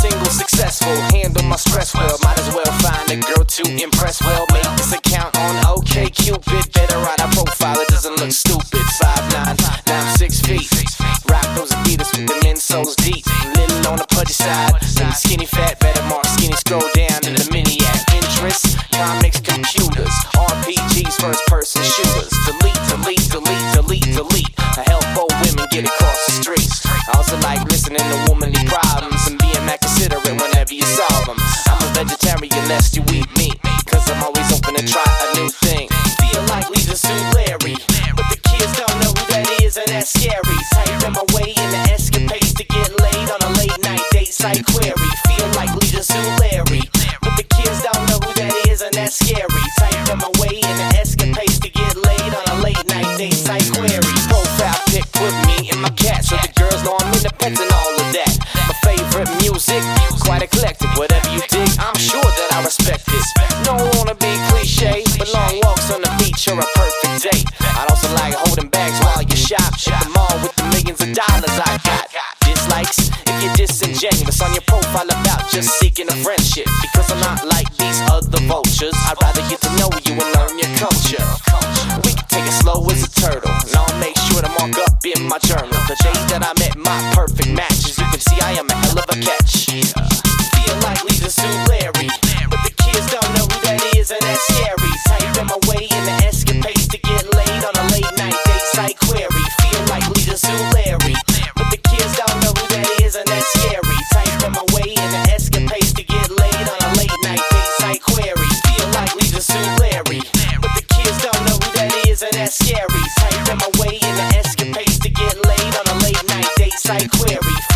single, successful. Handle my stress well. Might as well find a girl to impress. Well, make this account on OK Cupid. Better write a profile doesn't look stupid. Five nine, now I'm six feet. Rock those Adidas with them insoles deep. Little on the pudgy side, skinny fat. Better mark skinny scroll down. Site query. Feel like Sue Larry, but the kids don't know who that is, and that's scary. Type them away in the escapades to get laid on a late night date site query. Profile pic with me and my cat, so the girls know I'm independent and all of that. My favorite music, quite eclectic. Whatever you dig, I'm sure that I respect it. Don't wanna be cliche, but long walks on the beach are a perfect date. I'd also like holding bags while you shop at the mall with the millions of dollars I got. Disingenuous on your profile about just seeking a friendship. Because I'm not like these other vultures. I'd rather get to know you and learn your culture. We can take it slow as a turtle, and I'll make sure to mark up in my journal the days that I met Site query